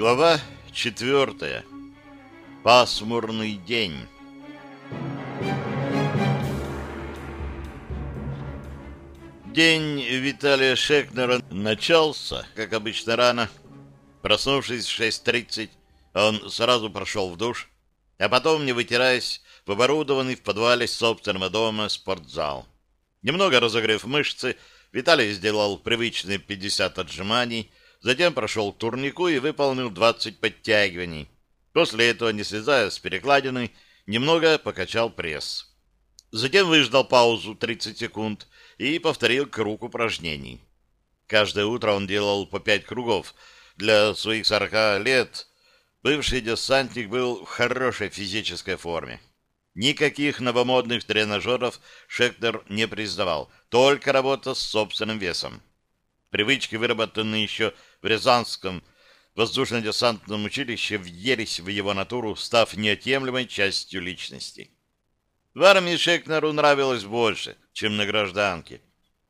Глава четвертая. Пасмурный день. День Виталия Шекнера начался, как обычно, рано. Проснувшись в 6.30, он сразу прошел в душ, а потом, не вытираясь, в оборудованный в подвале собственного дома спортзал. Немного разогрев мышцы, Виталий сделал привычные 50 отжиманий, затем прошел к турнику и выполнил 20 подтягиваний. После этого, не слезая с перекладины, немного покачал пресс. Затем выждал паузу 30 секунд и повторил круг упражнений. Каждое утро он делал по 5 кругов. Для своих 40 лет бывший десантник был в хорошей физической форме. Никаких новомодных тренажеров Шектор не признавал, только работа с собственным весом. Привычки, выработанные еще в Рязанском воздушно-десантном училище, въелись в его натуру, став неотъемлемой частью личности. В армии Шекнеру нравилось больше, чем на гражданке.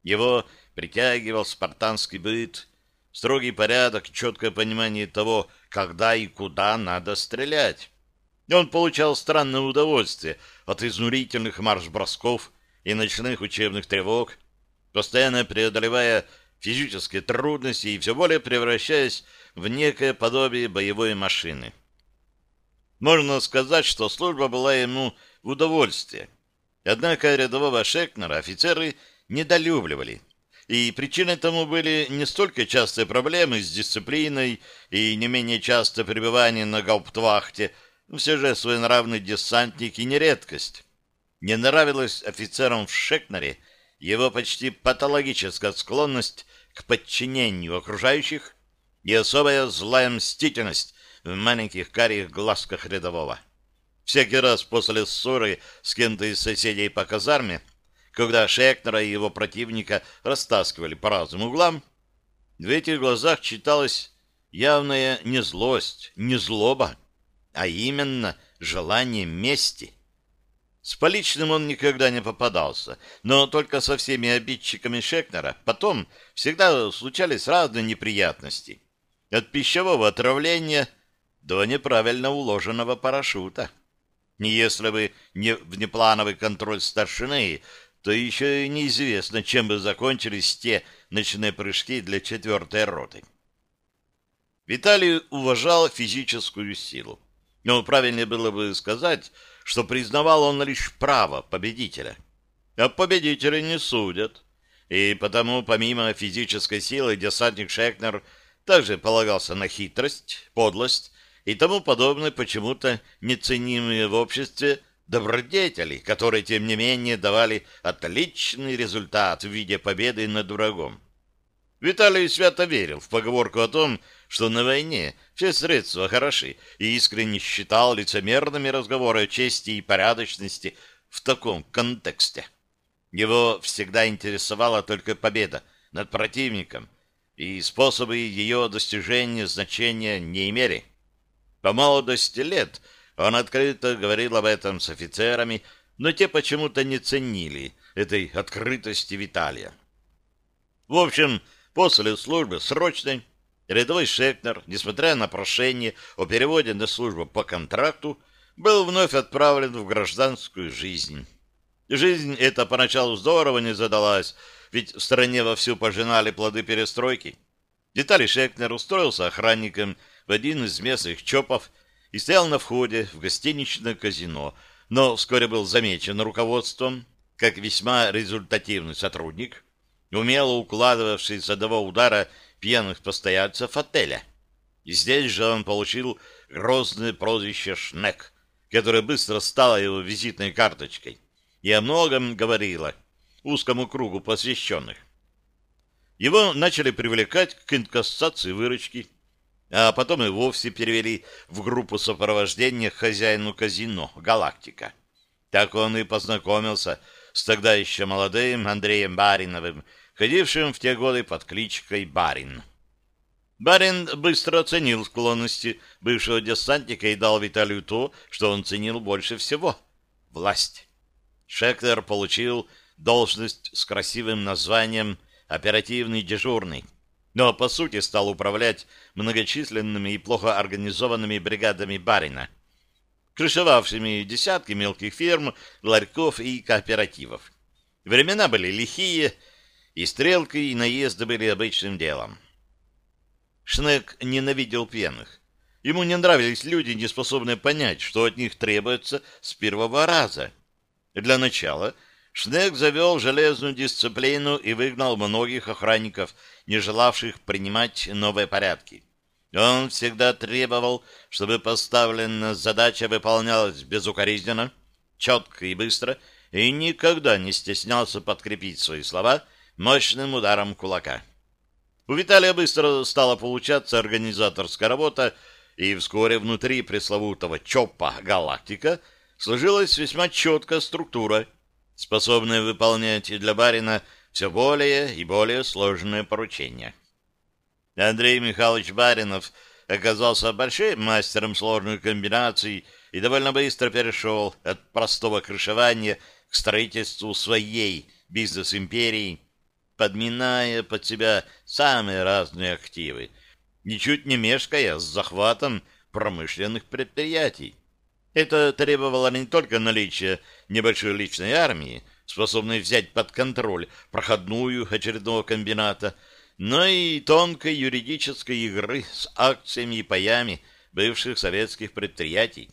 Его притягивал спартанский быт, строгий порядок, четкое понимание того, когда и куда надо стрелять. Он получал странное удовольствие от изнурительных марш-бросков и ночных учебных тревог, постоянно преодолевая физические трудности и все более превращаясь в некое подобие боевой машины. Можно сказать, что служба была ему в удовольствие. Однако рядового Шекнера офицеры недолюбливали. И причиной тому были не столько частые проблемы с дисциплиной и не менее часто пребывание на гауптвахте, все же своенравный десантник и не редкость. Не нравилось офицерам в Шекнере его почти патологическая склонность к подчинению окружающих и особая злая мстительность в маленьких карих глазках рядового. Всякий раз после ссоры с кем-то из соседей по казарме, когда Шекнера и его противника растаскивали по разным углам, в этих глазах читалась явная не злость, не злоба, а именно желание мести. С поличным он никогда не попадался, но только со всеми обидчиками Шекнера потом всегда случались разные неприятности. От пищевого отравления до неправильно уложенного парашюта. Не если бы не внеплановый контроль старшины, то еще и неизвестно, чем бы закончились те ночные прыжки для четвертой роты. Виталий уважал физическую силу. Но правильнее было бы сказать, что признавал он лишь право победителя. А победители не судят. И потому, помимо физической силы, десантник Шекнер также полагался на хитрость, подлость и тому подобное почему-то неценимые в обществе добродетели, которые, тем не менее, давали отличный результат в виде победы над врагом. Виталий свято верил в поговорку о том, что на войне все средства хороши, и искренне считал лицемерными разговоры о чести и порядочности в таком контексте. Его всегда интересовала только победа над противником, и способы ее достижения значения не имели. По молодости лет он открыто говорил об этом с офицерами, но те почему-то не ценили этой открытости Виталия. В общем, После службы срочной рядовой Шекнер, несмотря на прошение о переводе на службу по контракту, был вновь отправлен в гражданскую жизнь. Жизнь эта поначалу здорово не задалась, ведь в стране вовсю пожинали плоды перестройки. Виталий Шекнер устроился охранником в один из местных ЧОПов и стоял на входе в гостиничное казино, но вскоре был замечен руководством как весьма результативный сотрудник – умело укладывавший с одного удара пьяных постояльцев отеля. И здесь же он получил грозное прозвище «Шнек», которое быстро стало его визитной карточкой и о многом говорило узкому кругу посвященных. Его начали привлекать к инкассации выручки, а потом и вовсе перевели в группу сопровождения хозяину казино «Галактика». Так он и познакомился с тогда еще молодым Андреем Бариновым, ходившим в те годы под кличкой Барин. Барин быстро оценил склонности бывшего десантника и дал Виталию то, что он ценил больше всего — власть. Шектер получил должность с красивым названием «оперативный дежурный». но по сути стал управлять многочисленными и плохо организованными бригадами барина, крышевавшими десятки мелких ферм, ларьков и кооперативов. Времена были лихие, и стрелки и наезды были обычным делом. Шнек ненавидел пьяных. Ему не нравились люди, не способные понять, что от них требуется с первого раза. Для начала Шнек завел железную дисциплину и выгнал многих охранников, не желавших принимать новые порядки. Он всегда требовал, чтобы поставленная задача выполнялась безукоризненно, четко и быстро, и никогда не стеснялся подкрепить свои слова мощным ударом кулака. У Виталия быстро стала получаться организаторская работа, и вскоре внутри пресловутого ЧОПа «Галактика» сложилась весьма четкая структура, способная выполнять для барина все более и более сложные поручения. Андрей Михайлович Баринов оказался большим мастером сложных комбинаций и довольно быстро перешел от простого крышевания к строительству своей бизнес-империи, подминая под себя самые разные активы, ничуть не мешкая с захватом промышленных предприятий. Это требовало не только наличия небольшой личной армии, способной взять под контроль проходную очередного комбината, но и тонкой юридической игры с акциями и паями бывших советских предприятий.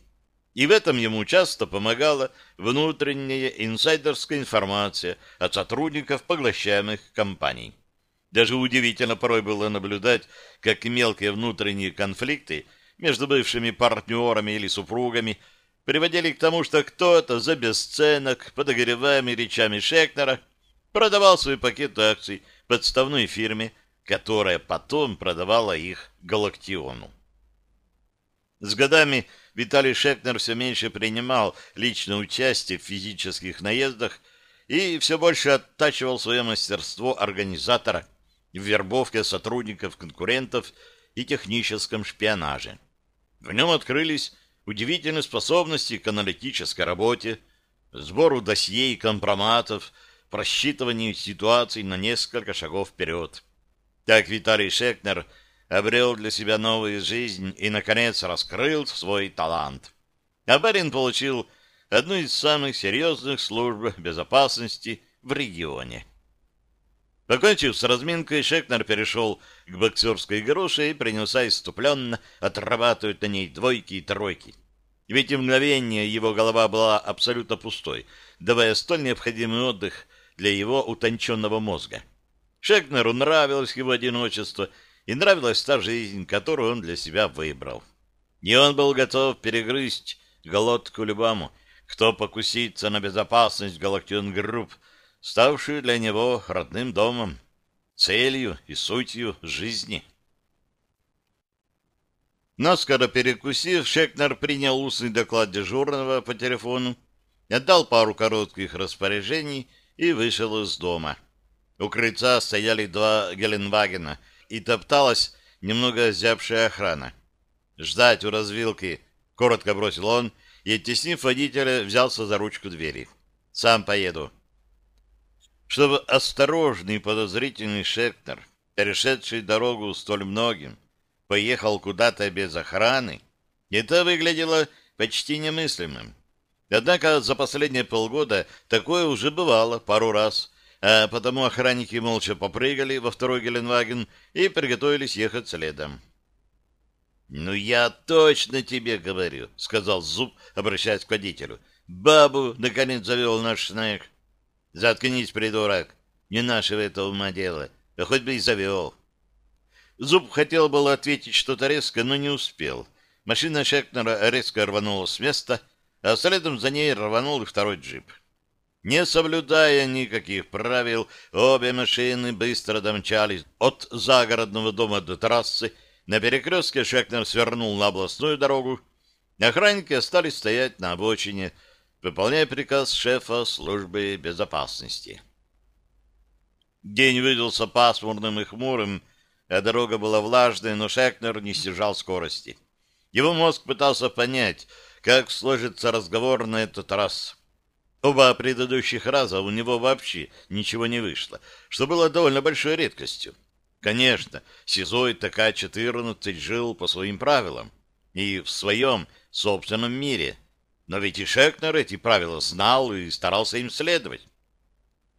И в этом ему часто помогала внутренняя инсайдерская информация от сотрудников поглощаемых компаний. Даже удивительно порой было наблюдать, как мелкие внутренние конфликты между бывшими партнерами или супругами приводили к тому, что кто-то за бесценок, подогреваемый речами Шекнера, продавал свои пакеты акций подставной фирме, которая потом продавала их Галактиону. С годами Виталий Шекнер все меньше принимал личное участие в физических наездах и все больше оттачивал свое мастерство организатора в вербовке сотрудников конкурентов и техническом шпионаже. В нем открылись удивительные способности к аналитической работе, сбору досье и компроматов, просчитыванию ситуаций на несколько шагов вперед. Так Виталий Шекнер – обрел для себя новую жизнь и, наконец, раскрыл свой талант. А барин получил одну из самых серьезных служб безопасности в регионе. Покончив с разминкой, Шекнер перешел к боксерской груше и принялся иступленно отрабатывать на ней двойки и тройки. В эти мгновения его голова была абсолютно пустой, давая столь необходимый отдых для его утонченного мозга. Шекнеру нравилось его одиночество — и нравилась та жизнь, которую он для себя выбрал. И он был готов перегрызть глотку любому, кто покусится на безопасность Галактион Групп, ставшую для него родным домом, целью и сутью жизни. Наскоро перекусив, Шекнер принял устный доклад дежурного по телефону, отдал пару коротких распоряжений и вышел из дома. У крыльца стояли два Геленвагена — и топталась немного озябшая охрана. «Ждать у развилки!» — коротко бросил он, и, оттеснив водителя, взялся за ручку двери. «Сам поеду». Чтобы осторожный и подозрительный Шекнер, перешедший дорогу столь многим, поехал куда-то без охраны, это выглядело почти немыслимым. Однако за последние полгода такое уже бывало пару раз — а потому охранники молча попрыгали во второй Геленваген и приготовились ехать следом. «Ну, я точно тебе говорю», — сказал Зуб, обращаясь к водителю. «Бабу, наконец, завел наш снег». «Заткнись, придурок, не нашего этого ума дело, а хоть бы и завел». Зуб хотел было ответить что-то резко, но не успел. Машина Шекнера резко рванула с места, а следом за ней рванул и второй джип. Не соблюдая никаких правил, обе машины быстро домчались от загородного дома до трассы. На перекрестке Шекнер свернул на областную дорогу. Охранники остались стоять на обочине, выполняя приказ шефа службы безопасности. День выдался пасмурным и хмурым, а дорога была влажной, но Шекнер не снижал скорости. Его мозг пытался понять, как сложится разговор на этот раз. Оба предыдущих раза у него вообще ничего не вышло, что было довольно большой редкостью. Конечно, СИЗО и ТК-14 жил по своим правилам и в своем собственном мире, но ведь и Шекнер эти правила знал и старался им следовать.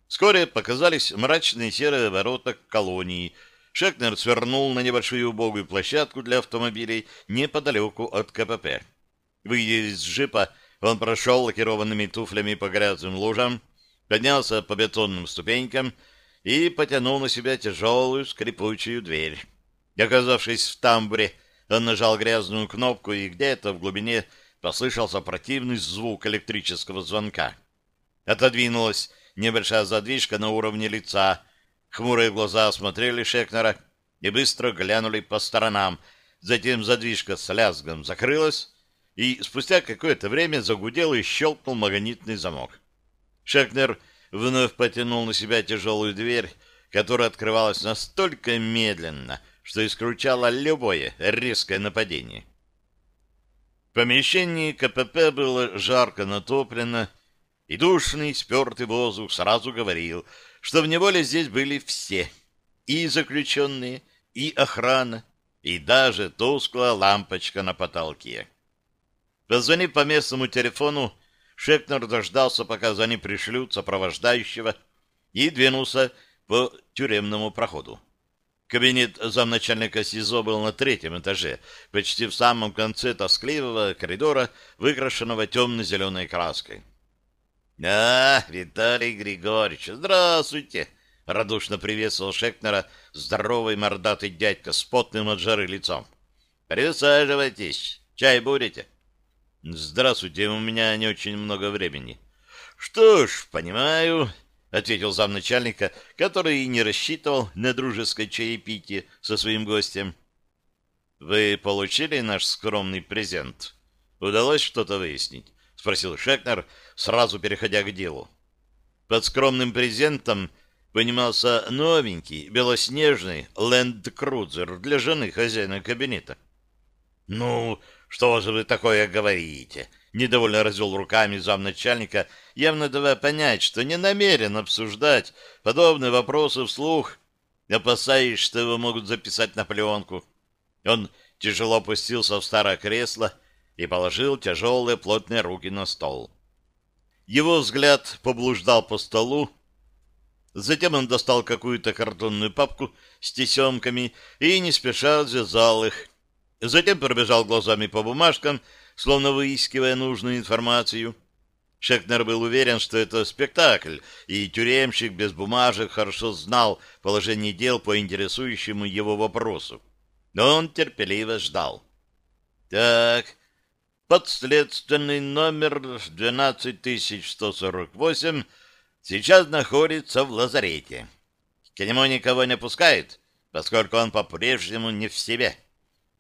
Вскоре показались мрачные серые ворота колонии. Шекнер свернул на небольшую убогую площадку для автомобилей неподалеку от КПП. Выйдя из джипа, он прошел лакированными туфлями по грязным лужам, поднялся по бетонным ступенькам и потянул на себя тяжелую скрипучую дверь. Оказавшись в тамбуре, он нажал грязную кнопку, и где-то в глубине послышался противный звук электрического звонка. Отодвинулась небольшая задвижка на уровне лица. Хмурые глаза осмотрели Шекнера и быстро глянули по сторонам. Затем задвижка с лязгом закрылась, и спустя какое-то время загудел и щелкнул магнитный замок. Шекнер вновь потянул на себя тяжелую дверь, которая открывалась настолько медленно, что исключала любое резкое нападение. В помещении КПП было жарко натоплено, и душный, спертый воздух сразу говорил, что в неволе здесь были все, и заключенные, и охрана, и даже тусклая лампочка на потолке. Позвонив по местному телефону, Шекнер дождался, пока за ним пришлют сопровождающего, и двинулся по тюремному проходу. Кабинет замначальника СИЗО был на третьем этаже, почти в самом конце тоскливого коридора, выкрашенного темно-зеленой краской. «А, Виталий Григорьевич, здравствуйте!» — радушно приветствовал Шекнера здоровый мордатый дядька с потным от жары лицом. «Присаживайтесь. Чай будете?» «Здравствуйте, у меня не очень много времени». «Что ж, понимаю», — ответил замначальника, который и не рассчитывал на дружеское чаепитие со своим гостем. «Вы получили наш скромный презент? Удалось что-то выяснить?» — спросил Шекнер, сразу переходя к делу. Под скромным презентом понимался новенький, белоснежный ленд-крузер для жены хозяина кабинета. «Ну, что же вы такое говорите?» Недовольно развел руками замначальника, явно давая понять, что не намерен обсуждать подобные вопросы вслух, опасаясь, что его могут записать на пленку. Он тяжело опустился в старое кресло и положил тяжелые плотные руки на стол. Его взгляд поблуждал по столу. Затем он достал какую-то картонную папку с тесемками и не спеша развязал их. Затем пробежал глазами по бумажкам, словно выискивая нужную информацию. Шекнер был уверен, что это спектакль, и тюремщик без бумажек хорошо знал положение дел по интересующему его вопросу. Но он терпеливо ждал. «Так, Подследственный номер 12148 сейчас находится в лазарете. К нему никого не пускают, поскольку он по-прежнему не в себе.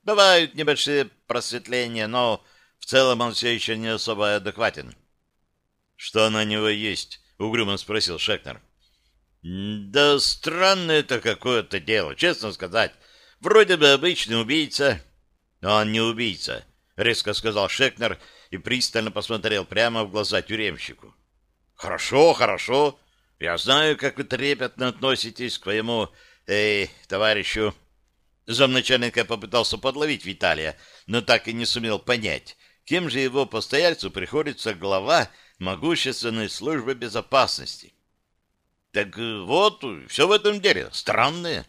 Бывают небольшие просветления, но в целом он все еще не особо адекватен. — Что на него есть? — угрюмо спросил Шекнер. — Да странное это какое-то дело, честно сказать. Вроде бы обычный убийца, но он не убийца резко сказал Шекнер и пристально посмотрел прямо в глаза тюремщику. Хорошо, хорошо. Я знаю, как вы трепетно относитесь к своему, эй, товарищу. Замначальника попытался подловить Виталия, но так и не сумел понять, кем же его постояльцу приходится глава могущественной службы безопасности. Так вот, все в этом деле. Странное.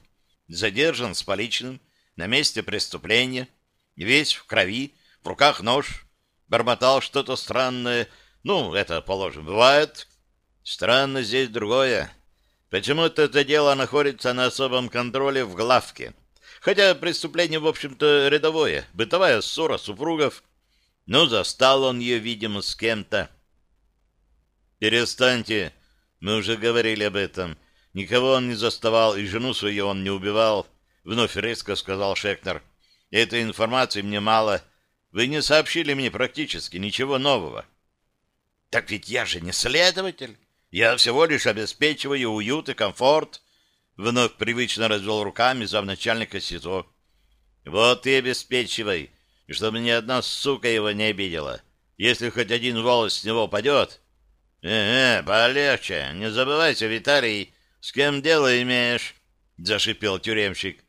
Задержан с поличным на месте преступления, весь в крови, в руках нож, бормотал что-то странное. Ну, это, положим, бывает. Странно здесь другое. Почему-то это дело находится на особом контроле в главке. Хотя преступление, в общем-то, рядовое, бытовая ссора супругов. Ну, застал он ее, видимо, с кем-то. «Перестаньте, мы уже говорили об этом. Никого он не заставал, и жену свою он не убивал», — вновь резко сказал Шекнер. «Этой информации мне мало, вы не сообщили мне практически ничего нового. Так ведь я же не следователь. Я всего лишь обеспечиваю уют и комфорт. Вновь привычно развел руками замначальника СИЗО. Вот и обеспечивай, чтобы ни одна сука его не обидела. Если хоть один волос с него падет... Э-э, полегче, не забывайся, Виталий, с кем дело имеешь. зашипел тюремщик.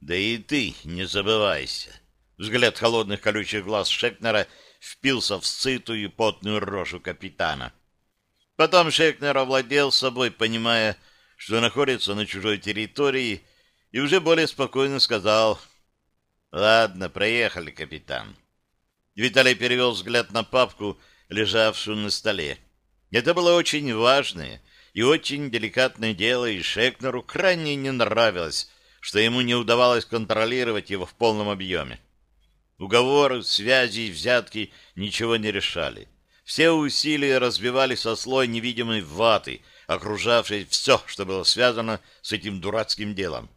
Да и ты не забывайся. Взгляд холодных колючих глаз Шекнера впился в сытую потную рожу капитана. Потом Шекнер овладел собой, понимая, что находится на чужой территории, и уже более спокойно сказал «Ладно, проехали, капитан». Виталий перевел взгляд на папку, лежавшую на столе. Это было очень важное и очень деликатное дело, и Шекнеру крайне не нравилось, что ему не удавалось контролировать его в полном объеме. Уговоры, связи, взятки ничего не решали. Все усилия разбивались со слой невидимой ваты, окружавшей все, что было связано с этим дурацким делом.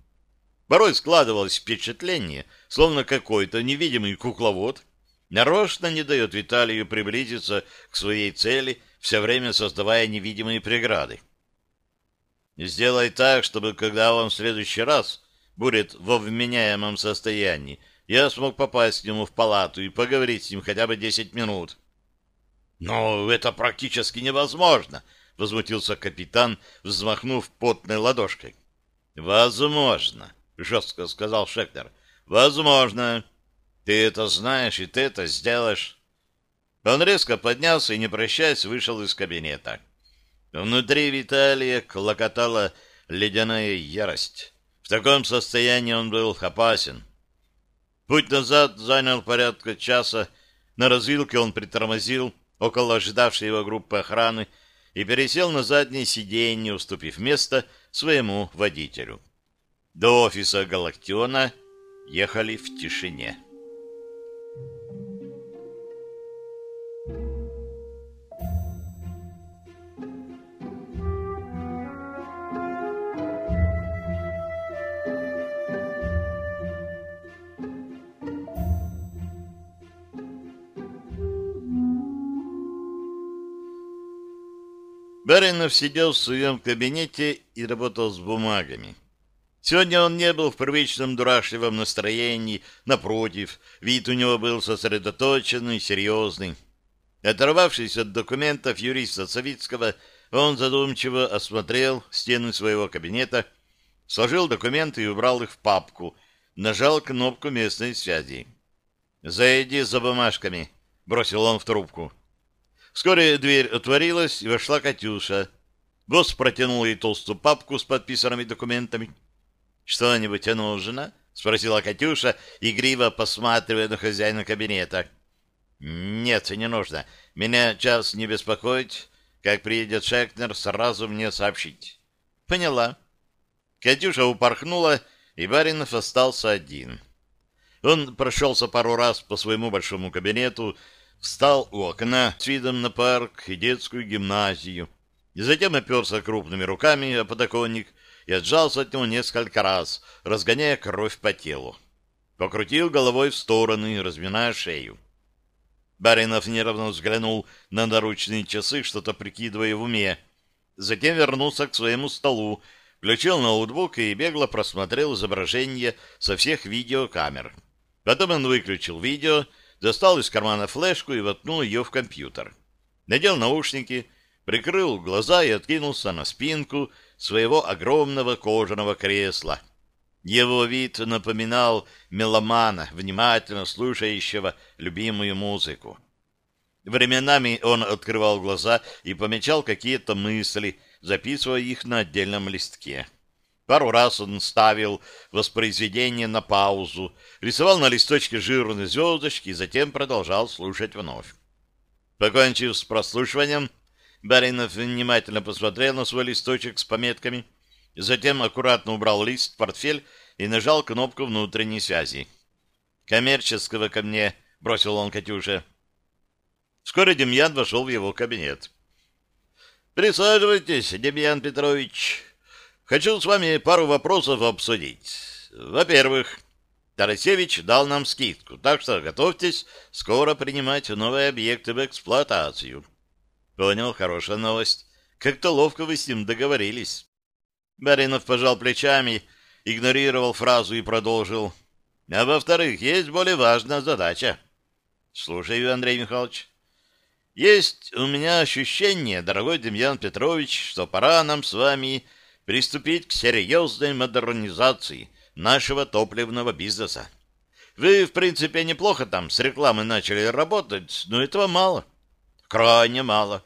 Порой складывалось впечатление, словно какой-то невидимый кукловод нарочно не дает Виталию приблизиться к своей цели, все время создавая невидимые преграды. Сделай так, чтобы когда он в следующий раз будет во вменяемом состоянии, я смог попасть к нему в палату и поговорить с ним хотя бы десять минут. «Но это практически невозможно!» — возмутился капитан, взмахнув потной ладошкой. «Возможно!» — жестко сказал Шектор. «Возможно!» Ты это знаешь, и ты это сделаешь. Он резко поднялся и, не прощаясь, вышел из кабинета. Внутри Виталия клокотала ледяная ярость. В таком состоянии он был опасен. Путь назад занял порядка часа. На развилке он притормозил около ожидавшей его группы охраны и пересел на заднее сиденье, уступив место своему водителю. До офиса Галактиона ехали в тишине. Баринов сидел в своем кабинете и работал с бумагами. Сегодня он не был в привычном дурашливом настроении, напротив, вид у него был сосредоточенный, серьезный. Оторвавшись от документов юриста Савицкого, он задумчиво осмотрел стены своего кабинета, сложил документы и убрал их в папку, нажал кнопку местной связи. «Зайди за бумажками», — бросил он в трубку. Вскоре дверь отворилась, и вошла Катюша. Босс протянул ей толстую папку с подписанными документами. «Что-нибудь нужно?» — спросила Катюша, игриво посматривая на хозяина кабинета. «Нет, не нужно. Меня час не беспокоить. Как приедет Шекнер, сразу мне сообщить». «Поняла». Катюша упорхнула, и Баринов остался один. Он прошелся пару раз по своему большому кабинету, встал у окна с видом на парк и детскую гимназию, и затем оперся крупными руками о подоконник и отжался от него несколько раз, разгоняя кровь по телу. Покрутил головой в стороны, разминая шею. Баринов нервно взглянул на наручные часы, что-то прикидывая в уме. Затем вернулся к своему столу, включил ноутбук и бегло просмотрел изображение со всех видеокамер. Потом он выключил видео достал из кармана флешку и воткнул ее в компьютер. Надел наушники, прикрыл глаза и откинулся на спинку своего огромного кожаного кресла. Его вид напоминал меломана, внимательно слушающего любимую музыку. Временами он открывал глаза и помечал какие-то мысли, записывая их на отдельном листке. Пару раз он ставил воспроизведение на паузу, рисовал на листочке жирные звездочки и затем продолжал слушать вновь. Покончив с прослушиванием, Баринов внимательно посмотрел на свой листочек с пометками, затем аккуратно убрал лист в портфель и нажал кнопку внутренней связи. «Коммерческого ко мне», — бросил он Катюше. Вскоре Демьян вошел в его кабинет. «Присаживайтесь, Демьян Петрович», Хочу с вами пару вопросов обсудить. Во-первых, Тарасевич дал нам скидку, так что готовьтесь скоро принимать новые объекты в эксплуатацию. Понял, хорошая новость. Как-то ловко вы с ним договорились. Баринов пожал плечами, игнорировал фразу и продолжил. А во-вторых, есть более важная задача. Слушаю, Андрей Михайлович. Есть у меня ощущение, дорогой Демьян Петрович, что пора нам с вами приступить к серьезной модернизации нашего топливного бизнеса. Вы, в принципе, неплохо там с рекламой начали работать, но этого мало. Крайне мало.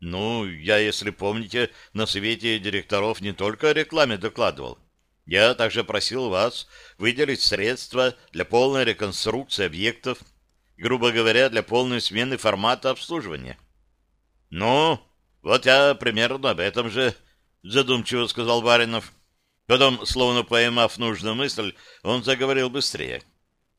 Ну, я, если помните, на совете директоров не только о рекламе докладывал. Я также просил вас выделить средства для полной реконструкции объектов, грубо говоря, для полной смены формата обслуживания. Ну, вот я примерно об этом же, задумчиво сказал Баринов. Потом, словно поймав нужную мысль, он заговорил быстрее.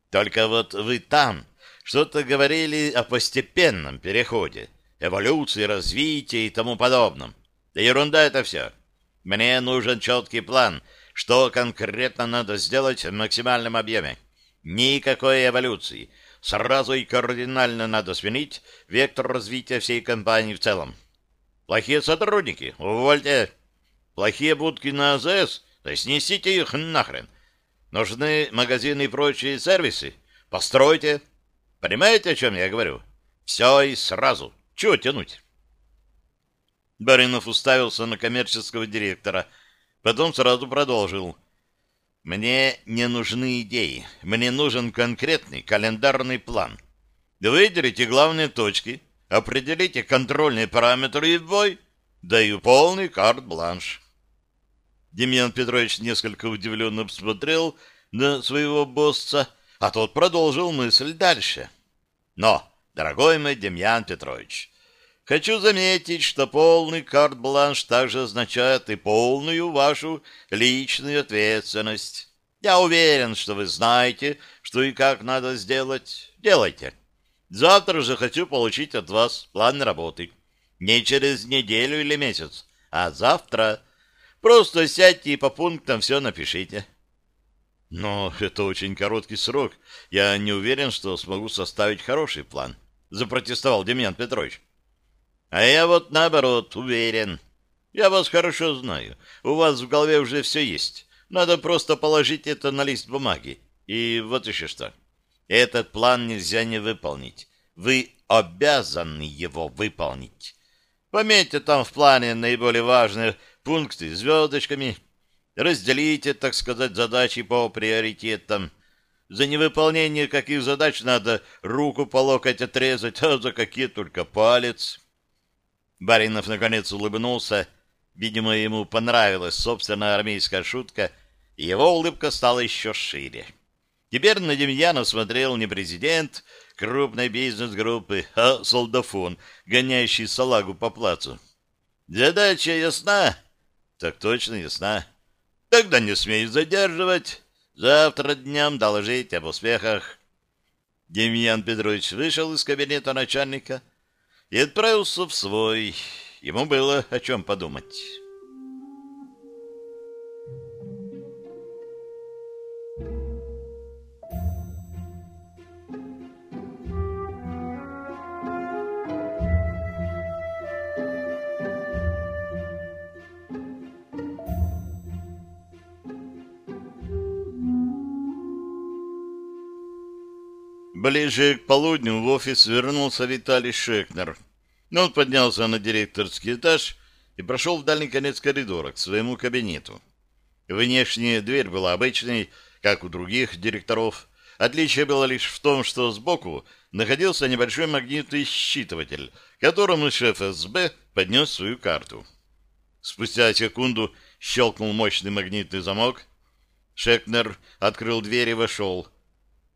Только вот вы там что-то говорили о постепенном переходе, эволюции, развитии и тому подобном. Да ерунда это все. Мне нужен четкий план, что конкретно надо сделать в максимальном объеме. Никакой эволюции. Сразу и кардинально надо сменить вектор развития всей компании в целом. Плохие сотрудники, увольте. Плохие будки на АЗС, да снесите их нахрен. Нужны магазины и прочие сервисы? Постройте. Понимаете, о чем я говорю? Все и сразу. Чего тянуть? Баринов уставился на коммерческого директора, потом сразу продолжил. «Мне не нужны идеи. Мне нужен конкретный календарный план. Выделите главные точки, определите контрольные параметры и бой. Даю полный карт-бланш». Демьян Петрович несколько удивленно посмотрел на своего босса, а тот продолжил мысль дальше. «Но, дорогой мой Демьян Петрович, Хочу заметить, что полный карт-бланш также означает и полную вашу личную ответственность. Я уверен, что вы знаете, что и как надо сделать. Делайте. Завтра же хочу получить от вас план работы. Не через неделю или месяц, а завтра. Просто сядьте и по пунктам все напишите. Но это очень короткий срок. Я не уверен, что смогу составить хороший план, запротестовал Демьян Петрович. А я вот наоборот уверен. Я вас хорошо знаю. У вас в голове уже все есть. Надо просто положить это на лист бумаги. И вот еще что. Этот план нельзя не выполнить. Вы обязаны его выполнить. Пометьте там в плане наиболее важные пункты звездочками. Разделите, так сказать, задачи по приоритетам. За невыполнение каких задач надо руку по локоть отрезать, а за какие только палец. Баринов наконец улыбнулся. Видимо, ему понравилась собственная армейская шутка, и его улыбка стала еще шире. Теперь на Демьяна смотрел не президент крупной бизнес-группы, а солдафон, гоняющий салагу по плацу. «Задача ясна?» «Так точно ясна. Тогда не смей задерживать. Завтра днем доложить об успехах». Демьян Петрович вышел из кабинета начальника, и отправился в свой. Ему было о чем подумать. Ближе к полудню в офис вернулся Виталий Шекнер. Он поднялся на директорский этаж и прошел в дальний конец коридора к своему кабинету. Внешняя дверь была обычной, как у других директоров. Отличие было лишь в том, что сбоку находился небольшой магнитный считыватель, которому шеф СБ поднес свою карту. Спустя секунду щелкнул мощный магнитный замок. Шекнер открыл дверь и вошел.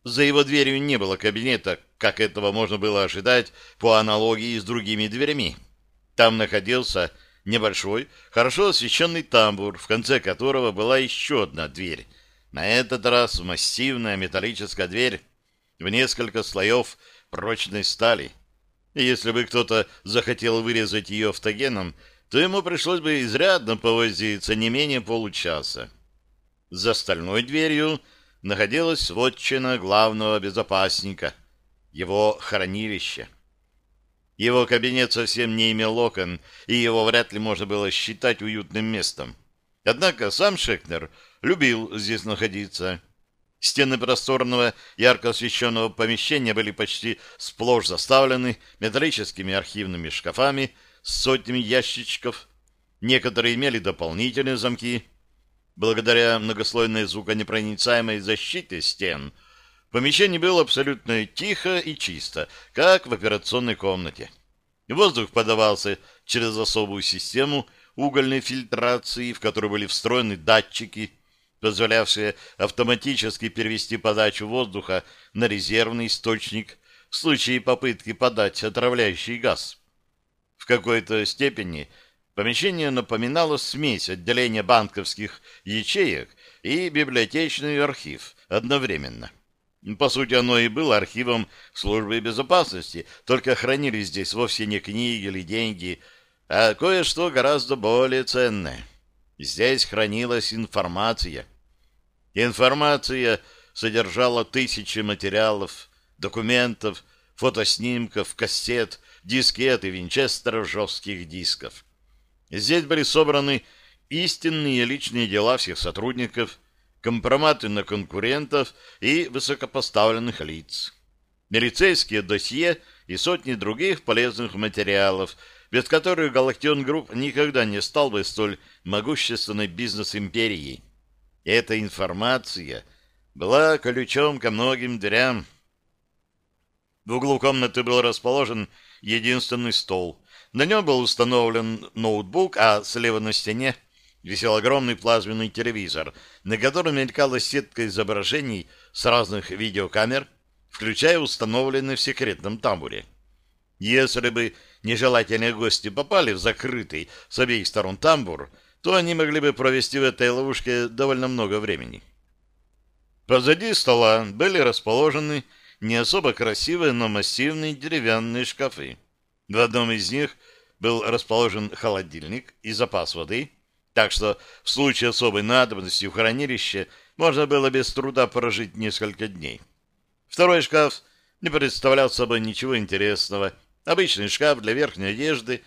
За его дверью не было кабинета, как этого можно было ожидать по аналогии с другими дверями. Там находился небольшой, хорошо освещенный тамбур, в конце которого была еще одна дверь. На этот раз массивная металлическая дверь в несколько слоев прочной стали. И если бы кто-то захотел вырезать ее автогеном, то ему пришлось бы изрядно повозиться не менее получаса. За стальной дверью находилась вотчина главного безопасника, его хранилище. Его кабинет совсем не имел окон, и его вряд ли можно было считать уютным местом. Однако сам Шекнер любил здесь находиться. Стены просторного, ярко освещенного помещения были почти сплошь заставлены металлическими архивными шкафами с сотнями ящичков. Некоторые имели дополнительные замки. Благодаря многослойной звуконепроницаемой защите стен в помещении было абсолютно тихо и чисто, как в операционной комнате. Воздух подавался через особую систему угольной фильтрации, в которой были встроены датчики, позволявшие автоматически перевести подачу воздуха на резервный источник в случае попытки подать отравляющий газ. В какой-то степени помещение напоминало смесь отделения банковских ячеек и библиотечный архив одновременно. По сути, оно и было архивом службы безопасности, только хранились здесь вовсе не книги или деньги, а кое-что гораздо более ценное. Здесь хранилась информация. Информация содержала тысячи материалов, документов, фотоснимков, кассет, дискет и винчестеров жестких дисков. Здесь были собраны истинные личные дела всех сотрудников, компроматы на конкурентов и высокопоставленных лиц, милицейские досье и сотни других полезных материалов, без которых Галактион Групп никогда не стал бы столь могущественной бизнес-империей. Эта информация была ключом ко многим дверям. В углу комнаты был расположен единственный стол. На нем был установлен ноутбук, а слева на стене висел огромный плазменный телевизор, на котором мелькала сетка изображений с разных видеокамер, включая установленные в секретном тамбуре. Если бы нежелательные гости попали в закрытый с обеих сторон тамбур, то они могли бы провести в этой ловушке довольно много времени. Позади стола были расположены не особо красивые, но массивные деревянные шкафы. В одном из них был расположен холодильник и запас воды, так что в случае особой надобности в хранилище можно было без труда прожить несколько дней. Второй шкаф не представлял собой ничего интересного. Обычный шкаф для верхней одежды,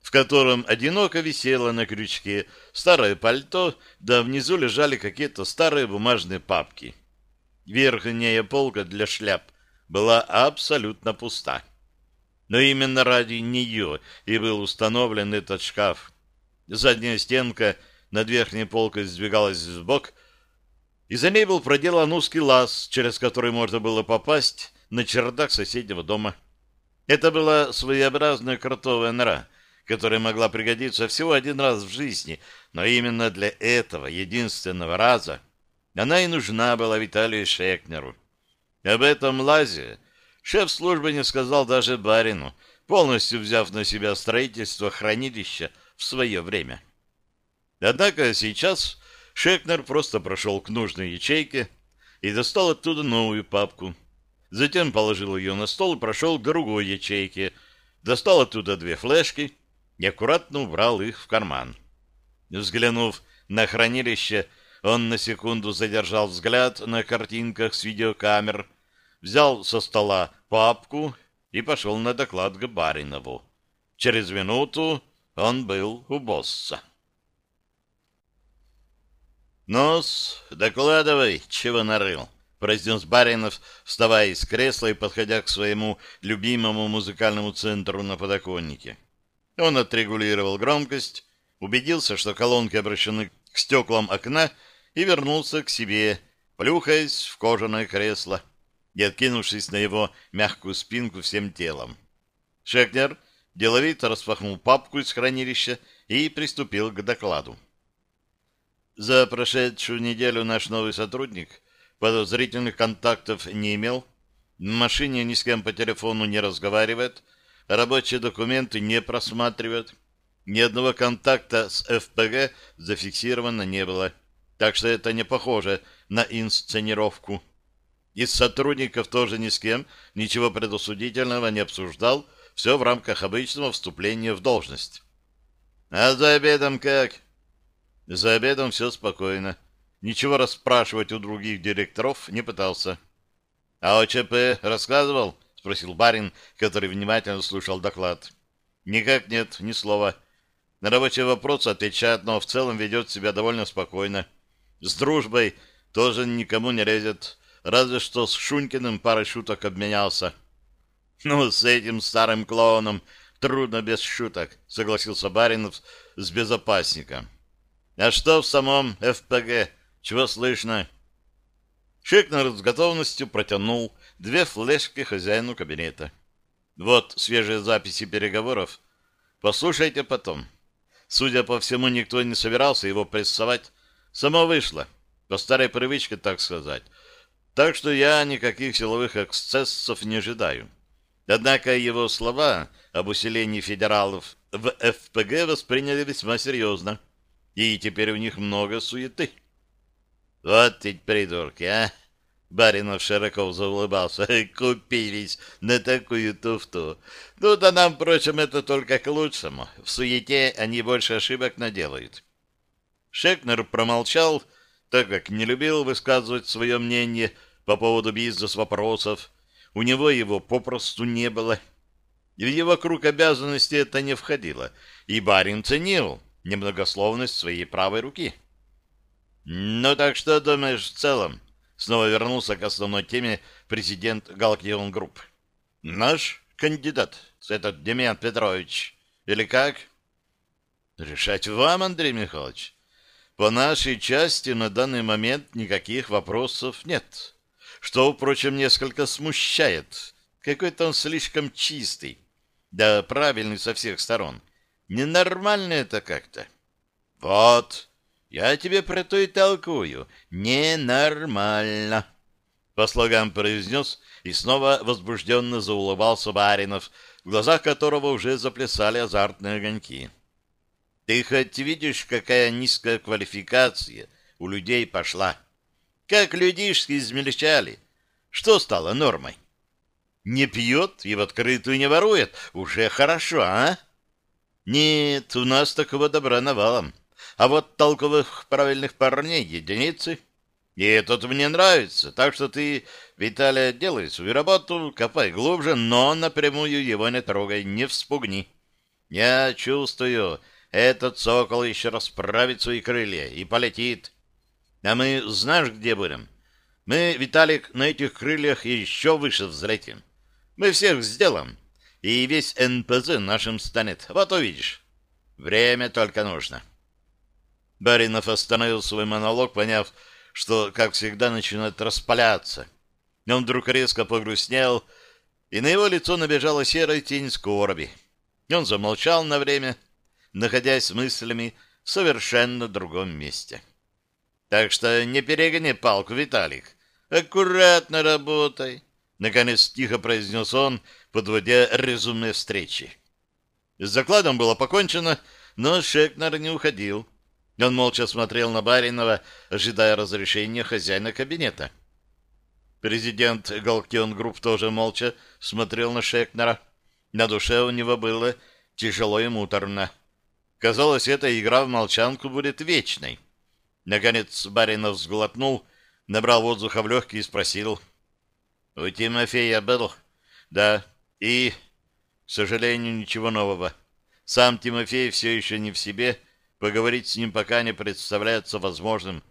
в котором одиноко висело на крючке старое пальто, да внизу лежали какие-то старые бумажные папки. Верхняя полка для шляп была абсолютно пуста. Но именно ради нее и был установлен этот шкаф. Задняя стенка над верхней полкой сдвигалась в бок, и за ней был проделан узкий лаз, через который можно было попасть на чердак соседнего дома. Это была своеобразная кротовая нора, которая могла пригодиться всего один раз в жизни, но именно для этого единственного раза она и нужна была Виталию Шекнеру. Об этом лазе шеф службы не сказал даже барину, полностью взяв на себя строительство хранилища в свое время. Однако сейчас Шекнер просто прошел к нужной ячейке и достал оттуда новую папку. Затем положил ее на стол и прошел к другой ячейке, достал оттуда две флешки и аккуратно убрал их в карман. Взглянув на хранилище, он на секунду задержал взгляд на картинках с видеокамер, взял со стола папку и пошел на доклад к Баринову. Через минуту он был у босса. «Нос, докладывай, чего нарыл», — произнес Баринов, вставая из кресла и подходя к своему любимому музыкальному центру на подоконнике. Он отрегулировал громкость, убедился, что колонки обращены к стеклам окна и вернулся к себе, плюхаясь в кожаное кресло и откинувшись на его мягкую спинку всем телом. Шекнер деловито распахнул папку из хранилища и приступил к докладу. За прошедшую неделю наш новый сотрудник подозрительных контактов не имел, в машине ни с кем по телефону не разговаривает, рабочие документы не просматривает, ни одного контакта с ФПГ зафиксировано не было так что это не похоже на инсценировку. Из сотрудников тоже ни с кем ничего предосудительного не обсуждал, все в рамках обычного вступления в должность. А за обедом как? За обедом все спокойно. Ничего расспрашивать у других директоров не пытался. — А ОЧП рассказывал? — спросил барин, который внимательно слушал доклад. — Никак нет, ни слова. На рабочий вопрос отвечает, но в целом ведет себя довольно спокойно. — с дружбой тоже никому не лезет, разве что с Шунькиным парой шуток обменялся. Ну, с этим старым клоуном Трудно без шуток, согласился Баринов с безопасником. А что в самом ФПГ? Чего слышно? Шекнер с готовностью протянул две флешки хозяину кабинета. Вот свежие записи переговоров. Послушайте потом. Судя по всему, никто не собирался его прессовать. Само вышло. По старой привычке, так сказать. Так что я никаких силовых эксцессов не ожидаю. Однако его слова об усилении федералов в ФПГ восприняли весьма серьезно, и теперь у них много суеты. Вот ведь придурки, а! Баринов широко заулыбался. Купились на такую туфту. Ну да нам, впрочем, это только к лучшему. В суете они больше ошибок наделают. Шекнер промолчал, так как не любил высказывать свое мнение по поводу бизнес-вопросов. У него его попросту не было. В его круг обязанностей это не входило, и барин ценил немногословность своей правой руки. «Ну так что думаешь в целом?» Снова вернулся к основной теме президент Галактион Групп. «Наш кандидат, этот Демьян Петрович, или как?» «Решать вам, Андрей Михайлович. По нашей части на данный момент никаких вопросов нет, что, впрочем, несколько смущает. Какой-то он слишком чистый, да правильный со всех сторон. Ненормально это как-то». «Вот», я тебе про то и толкую. Ненормально. По слогам произнес и снова возбужденно заулыбался Баринов, в глазах которого уже заплясали азартные огоньки. Ты хоть видишь, какая низкая квалификация у людей пошла? Как людишки измельчали? Что стало нормой? Не пьет и в открытую не ворует. Уже хорошо, а? Нет, у нас такого добра навалом. А вот толковых правильных парней единицы. И этот мне нравится, так что ты, Виталий, делай свою работу, копай глубже, но напрямую его не трогай, не вспугни. Я чувствую, этот сокол еще расправит свои крылья и полетит. А мы знаешь, где будем? Мы, Виталик, на этих крыльях еще выше взлетим. Мы всех сделаем, и весь НПЗ нашим станет. Вот увидишь. Время только нужно. Баринов остановил свой монолог, поняв, что, как всегда, начинает распаляться. Он вдруг резко погрустнел, и на его лицо набежала серая тень скорби. Он замолчал на время, находясь мыслями в совершенно другом месте. Так что не перегни палку, Виталик. Аккуратно работай, — наконец тихо произнес он, подводя резюме встречи. С докладом было покончено, но Шекнер не уходил. Он молча смотрел на Баринова, ожидая разрешения хозяина кабинета. Президент Галактион Групп тоже молча смотрел на Шекнера. На душе у него было тяжело и муторно. Казалось, эта игра в молчанку будет вечной. Наконец Баринов сглотнул, набрал воздуха в легкие и спросил. — У Тимофея был? — Да. И, к сожалению, ничего нового. Сам Тимофей все еще не в себе, — Поговорить с ним пока не представляется возможным.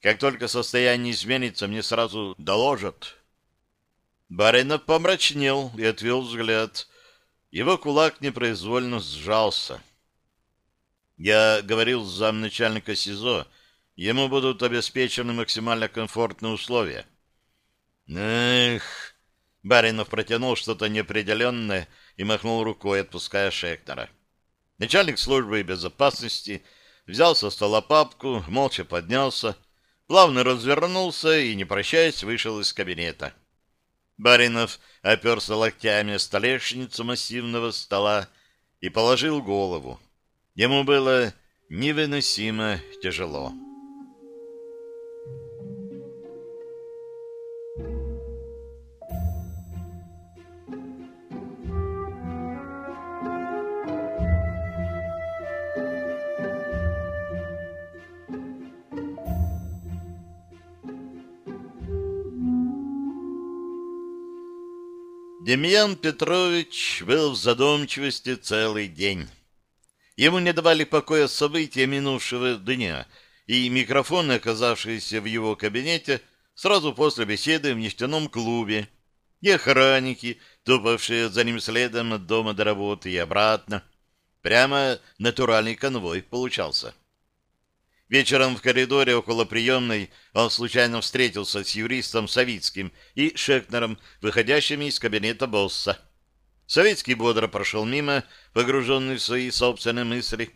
Как только состояние изменится, мне сразу доложат. Баринов помрачнел и отвел взгляд. Его кулак непроизвольно сжался. Я говорил с замначальника СИЗО, ему будут обеспечены максимально комфортные условия. Эх! Баринов протянул что-то неопределенное и махнул рукой, отпуская Шектора. Начальник службы безопасности — взял со стола папку, молча поднялся, плавно развернулся и, не прощаясь, вышел из кабинета. Баринов оперся локтями столешницу массивного стола и положил голову. Ему было невыносимо тяжело. Демьян Петрович был в задумчивости целый день. Ему не давали покоя события минувшего дня, и микрофоны, оказавшиеся в его кабинете, сразу после беседы в нефтяном клубе, и охранники, тупавшие за ним следом от дома до работы и обратно. Прямо натуральный конвой получался. Вечером в коридоре около приемной он случайно встретился с юристом Савицким и Шекнером, выходящими из кабинета босса. Савицкий бодро прошел мимо, погруженный в свои собственные мысли.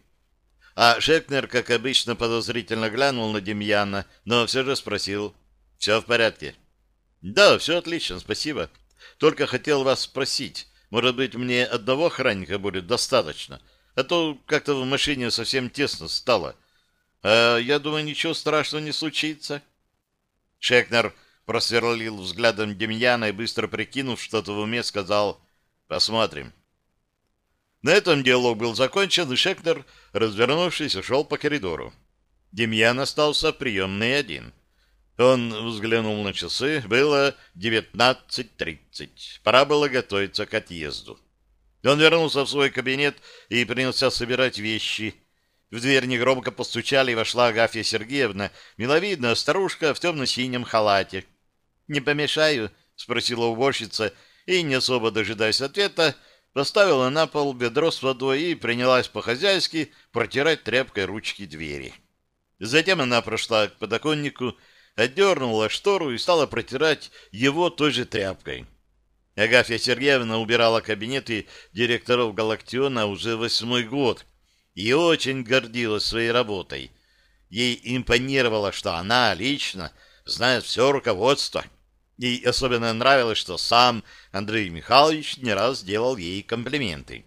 А Шекнер, как обычно, подозрительно глянул на Демьяна, но все же спросил, «Все в порядке?» «Да, все отлично, спасибо. Только хотел вас спросить, может быть, мне одного охранника будет достаточно, а то как-то в машине совсем тесно стало». А я думаю, ничего страшного не случится. Шекнер просверлил взглядом Демьяна и, быстро прикинув что-то в уме, сказал «Посмотрим». На этом диалог был закончен, и Шекнер, развернувшись, ушел по коридору. Демьян остался приемный один. Он взглянул на часы. Было 19.30. Пора было готовиться к отъезду. Он вернулся в свой кабинет и принялся собирать вещи, в дверь негромко постучали, и вошла Агафья Сергеевна, миловидная старушка в темно-синем халате. «Не помешаю?» — спросила уборщица, и, не особо дожидаясь ответа, поставила на пол бедро с водой и принялась по-хозяйски протирать тряпкой ручки двери. Затем она прошла к подоконнику, отдернула штору и стала протирать его той же тряпкой. Агафья Сергеевна убирала кабинеты директоров Галактиона уже восьмой год — и очень гордилась своей работой. Ей импонировало, что она лично знает все руководство. Ей особенно нравилось, что сам Андрей Михайлович не раз делал ей комплименты.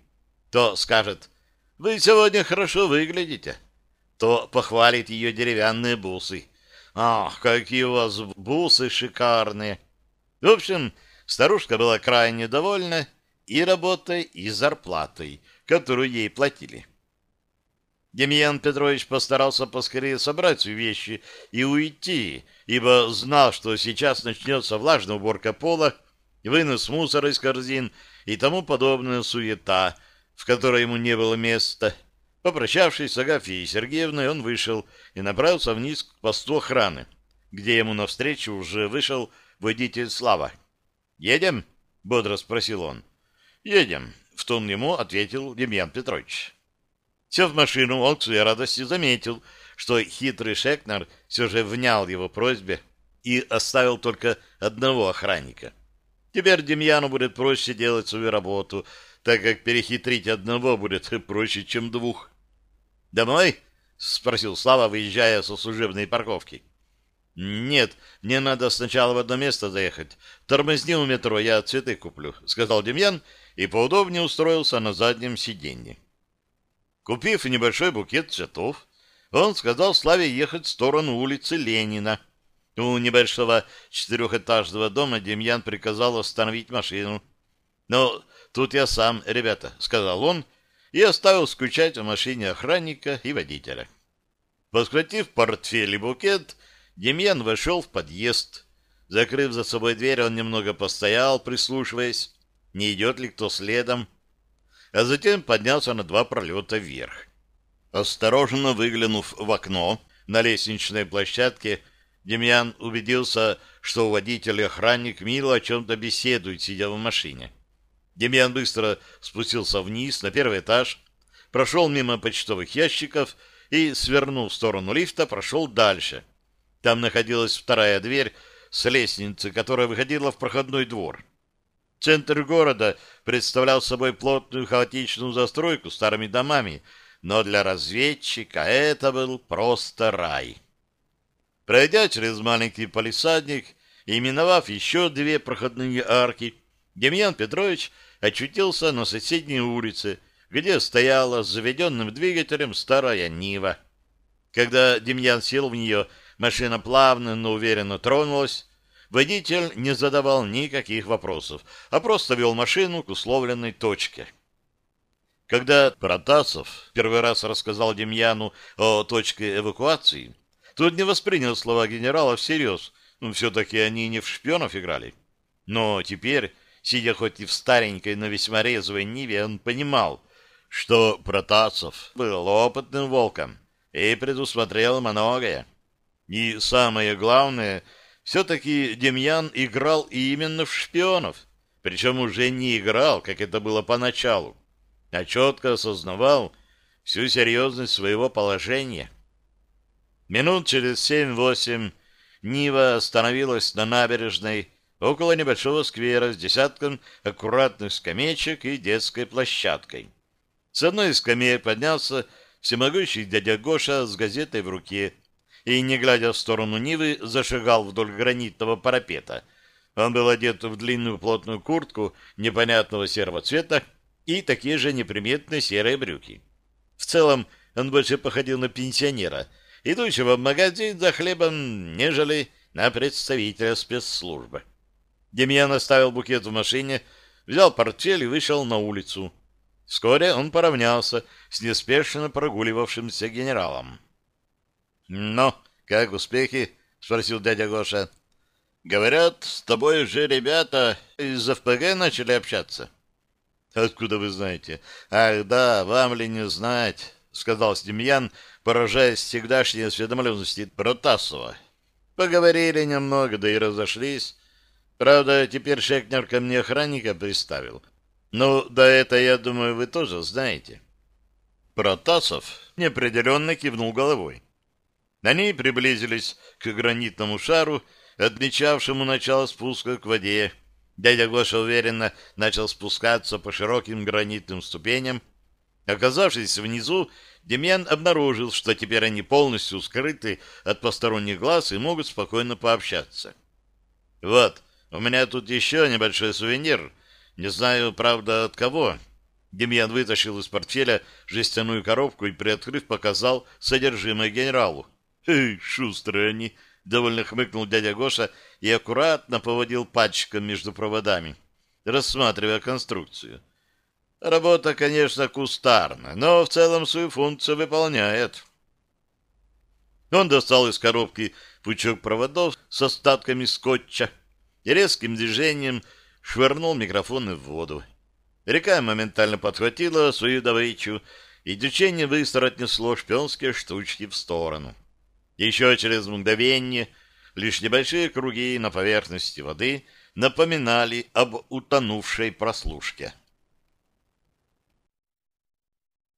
То скажет «Вы сегодня хорошо выглядите», то похвалит ее деревянные бусы. «Ах, какие у вас бусы шикарные!» В общем, старушка была крайне довольна и работой, и зарплатой, которую ей платили. Демьян Петрович постарался поскорее собрать свои вещи и уйти, ибо знал, что сейчас начнется влажная уборка пола, вынос мусора из корзин и тому подобная суета, в которой ему не было места. Попрощавшись с Агафьей Сергеевной, он вышел и направился вниз к посту охраны, где ему навстречу уже вышел водитель Слава. «Едем?» — бодро спросил он. «Едем», — в тон ему ответил Демьян Петрович. Сев в машину, он к своей радости заметил, что хитрый Шекнер все же внял его просьбе и оставил только одного охранника. Теперь Демьяну будет проще делать свою работу, так как перехитрить одного будет проще, чем двух. «Домой?» — спросил Слава, выезжая со служебной парковки. «Нет, мне надо сначала в одно место заехать. Тормозни у метро, я цветы куплю», — сказал Демьян и поудобнее устроился на заднем сиденье. Купив небольшой букет цветов, он сказал Славе ехать в сторону улицы Ленина. У небольшого четырехэтажного дома Демьян приказал остановить машину. «Но тут я сам, ребята», — сказал он, и оставил скучать в машине охранника и водителя. Подхватив портфель и букет, Демьян вошел в подъезд. Закрыв за собой дверь, он немного постоял, прислушиваясь, не идет ли кто следом а затем поднялся на два пролета вверх. Осторожно выглянув в окно на лестничной площадке, Демьян убедился, что водитель и охранник мило о чем-то беседуют, сидя в машине. Демьян быстро спустился вниз на первый этаж, прошел мимо почтовых ящиков и, свернув в сторону лифта, прошел дальше. Там находилась вторая дверь с лестницы, которая выходила в проходной двор. Центр города представлял собой плотную хаотичную застройку старыми домами, но для разведчика это был просто рай. Пройдя через маленький палисадник и миновав еще две проходные арки, Демьян Петрович очутился на соседней улице, где стояла с заведенным двигателем старая Нива. Когда Демьян сел в нее, машина плавно, но уверенно тронулась, Водитель не задавал никаких вопросов, а просто вел машину к условленной точке. Когда Протасов первый раз рассказал Демьяну о точке эвакуации, тот не воспринял слова генерала всерьез, ну, все-таки они не в шпионов играли. Но теперь, сидя хоть и в старенькой, но весьма резвой Ниве, он понимал, что Протасов был опытным волком и предусмотрел многое. И самое главное — все-таки Демьян играл именно в шпионов, причем уже не играл, как это было поначалу, а четко осознавал всю серьезность своего положения. Минут через семь-восемь Нива остановилась на набережной около небольшого сквера с десятком аккуратных скамеечек и детской площадкой. С одной из скамеек поднялся всемогущий дядя Гоша с газетой в руке и, не глядя в сторону Нивы, зашагал вдоль гранитного парапета. Он был одет в длинную плотную куртку непонятного серого цвета и такие же неприметные серые брюки. В целом, он больше походил на пенсионера, идущего в магазин за хлебом, нежели на представителя спецслужбы. Демьян оставил букет в машине, взял портфель и вышел на улицу. Вскоре он поравнялся с неспешно прогуливавшимся генералом. «Ну, как успехи?» — спросил дядя Гоша. «Говорят, с тобой уже ребята из ФПГ начали общаться». «Откуда вы знаете?» «Ах, да, вам ли не знать?» — сказал Стемьян, поражаясь всегдашней осведомленности Протасова. «Поговорили немного, да и разошлись. Правда, теперь Шекнер ко мне охранника приставил. Ну, да это, я думаю, вы тоже знаете». Протасов неопределенно кивнул головой. Они приблизились к гранитному шару, отмечавшему начало спуска к воде. Дядя Гоша уверенно начал спускаться по широким гранитным ступеням. Оказавшись внизу, Демьян обнаружил, что теперь они полностью скрыты от посторонних глаз и могут спокойно пообщаться. «Вот, у меня тут еще небольшой сувенир. Не знаю, правда, от кого». Демьян вытащил из портфеля жестяную коробку и, приоткрыв, показал содержимое генералу. «Эй, шустрые они!» — довольно хмыкнул дядя Гоша и аккуратно поводил пальчиком между проводами, рассматривая конструкцию. Работа, конечно, кустарная, но в целом свою функцию выполняет. Он достал из коробки пучок проводов с остатками скотча и резким движением швырнул микрофоны в воду. Река моментально подхватила свою добычу, и течение быстро отнесло шпионские штучки в сторону. Еще через мгновение лишь небольшие круги на поверхности воды напоминали об утонувшей прослушке.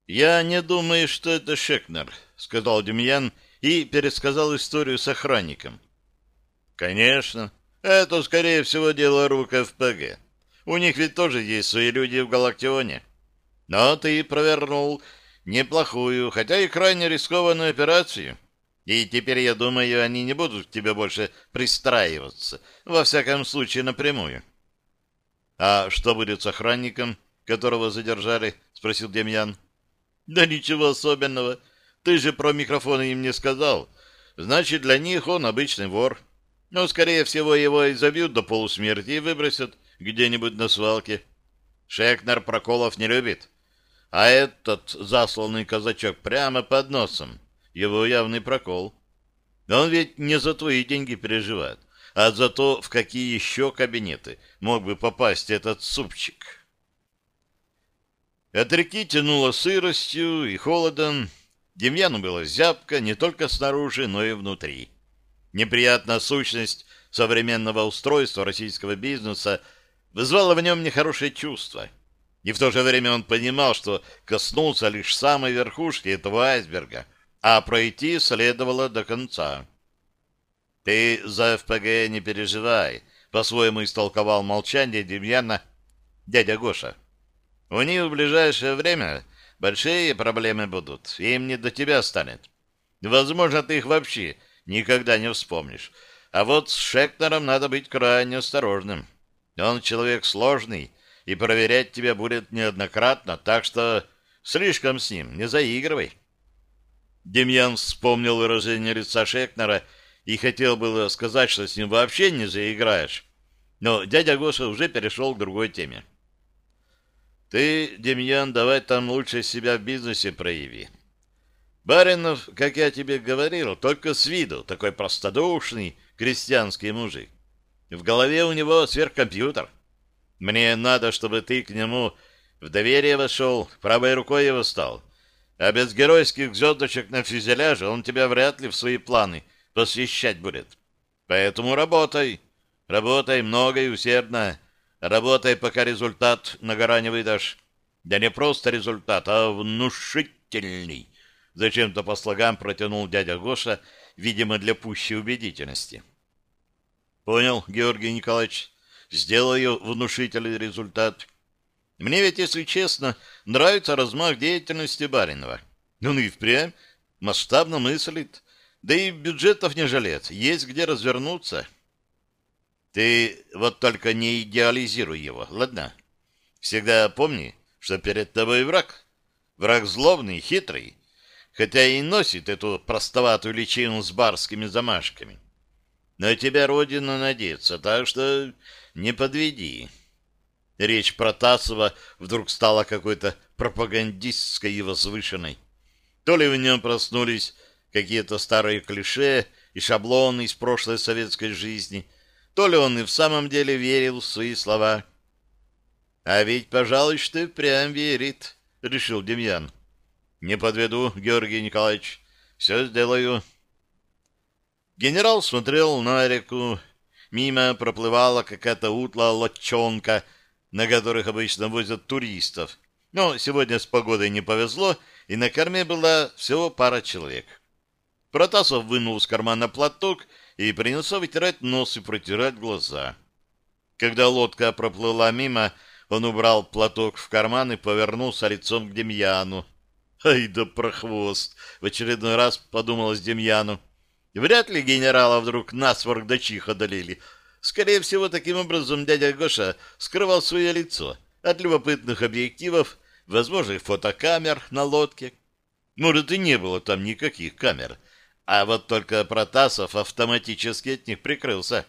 «Я не думаю, что это Шекнер», — сказал Демьян и пересказал историю с охранником. «Конечно, это, скорее всего, дело рук ФПГ. У них ведь тоже есть свои люди в Галактионе. Но ты провернул неплохую, хотя и крайне рискованную операцию». И теперь, я думаю, они не будут к тебе больше пристраиваться, во всяком случае напрямую. — А что будет с охранником, которого задержали? — спросил Демьян. — Да ничего особенного. Ты же про микрофоны им не сказал. Значит, для них он обычный вор. Но, скорее всего, его изобьют до полусмерти и выбросят где-нибудь на свалке. Шекнер проколов не любит. А этот засланный казачок прямо под носом — его явный прокол. Он ведь не за твои деньги переживает, а за то, в какие еще кабинеты мог бы попасть этот супчик. От реки тянуло сыростью и холодом. Демьяну было зябко не только снаружи, но и внутри. Неприятная сущность современного устройства российского бизнеса вызвала в нем нехорошее чувство. И в то же время он понимал, что коснулся лишь самой верхушки этого айсберга — а пройти следовало до конца. «Ты за ФПГ не переживай», — по-своему истолковал молчание Демьяна дядя Гоша. «У них в ближайшее время большие проблемы будут, им не до тебя станет. Возможно, ты их вообще никогда не вспомнишь. А вот с Шекнером надо быть крайне осторожным. Он человек сложный, и проверять тебя будет неоднократно, так что слишком с ним не заигрывай». Демьян вспомнил выражение лица Шекнера и хотел было сказать, что с ним вообще не заиграешь. Но дядя Гоша уже перешел к другой теме. «Ты, Демьян, давай там лучше себя в бизнесе прояви. Баринов, как я тебе говорил, только с виду такой простодушный крестьянский мужик. В голове у него сверхкомпьютер. Мне надо, чтобы ты к нему в доверие вошел, правой рукой его стал» А без геройских звездочек на фюзеляже он тебя вряд ли в свои планы посвящать будет. Поэтому работай. Работай много и усердно. Работай, пока результат на гора не выдашь. Да не просто результат, а внушительный. Зачем-то по слогам протянул дядя Гоша, видимо, для пущей убедительности. Понял, Георгий Николаевич. Сделаю внушительный результат. Мне ведь, если честно, нравится размах деятельности Баринова. Он и впрямь масштабно мыслит, да и бюджетов не жалеет, есть где развернуться. Ты вот только не идеализируй его, ладно? Всегда помни, что перед тобой враг. Враг злобный, хитрый, хотя и носит эту простоватую личину с барскими замашками. Но тебя Родина надеется, так что не подведи. Речь Протасова вдруг стала какой-то пропагандистской и возвышенной. То ли в нем проснулись какие-то старые клише и шаблоны из прошлой советской жизни, то ли он и в самом деле верил в свои слова. «А ведь, пожалуй, что прям верит», — решил Демьян. «Не подведу, Георгий Николаевич. Все сделаю». Генерал смотрел на реку. Мимо проплывала какая-то утлая лодчонка, на которых обычно возят туристов. Но сегодня с погодой не повезло, и на корме была всего пара человек. Протасов вынул из кармана платок и принялся вытирать нос и протирать глаза. Когда лодка проплыла мимо, он убрал платок в карман и повернулся лицом к Демьяну. «Ай да прохвост!» — в очередной раз подумалось Демьяну. «Вряд ли генерала вдруг насморк до чих одолели. Скорее всего, таким образом дядя Гоша скрывал свое лицо от любопытных объективов, возможных фотокамер на лодке. Может, и не было там никаких камер, а вот только Протасов автоматически от них прикрылся.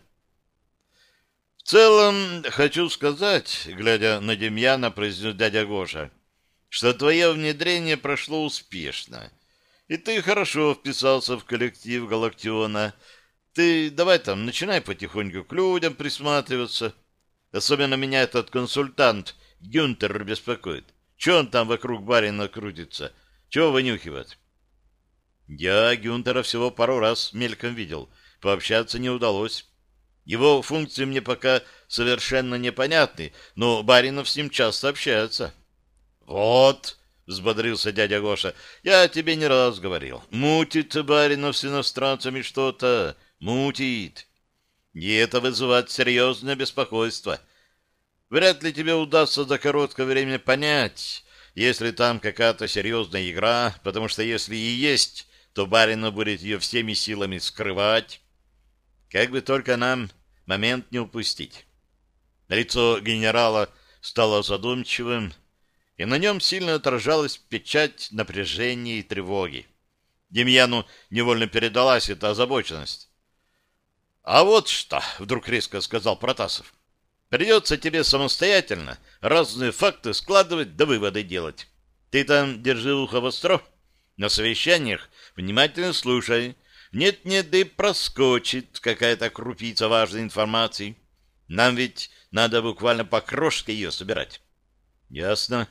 В целом, хочу сказать, глядя на Демьяна, произнес дядя Гоша, что твое внедрение прошло успешно, и ты хорошо вписался в коллектив Галактиона. Ты давай там, начинай потихоньку к людям присматриваться. Особенно меня этот консультант Гюнтер беспокоит. Че он там вокруг барина крутится? Чего вынюхивает? Я Гюнтера всего пару раз мельком видел. Пообщаться не удалось. Его функции мне пока совершенно непонятны, но Баринов с ним часто общается. Вот, взбодрился дядя Гоша, я тебе не раз говорил. Мутит Баринов с иностранцами что-то. Мутит. И это вызывает серьезное беспокойство. Вряд ли тебе удастся за короткое время понять, если там какая-то серьезная игра, потому что если и есть, то барину будет ее всеми силами скрывать. Как бы только нам момент не упустить. Лицо генерала стало задумчивым, и на нем сильно отражалась печать напряжения и тревоги. Демьяну невольно передалась эта озабоченность. — А вот что, — вдруг резко сказал Протасов, — придется тебе самостоятельно разные факты складывать да выводы делать. Ты там держи ухо востро. На совещаниях Внимательно слушай. Нет-нет, да и проскочит какая-то крупица важной информации. Нам ведь надо буквально по крошке ее собирать. Ясно.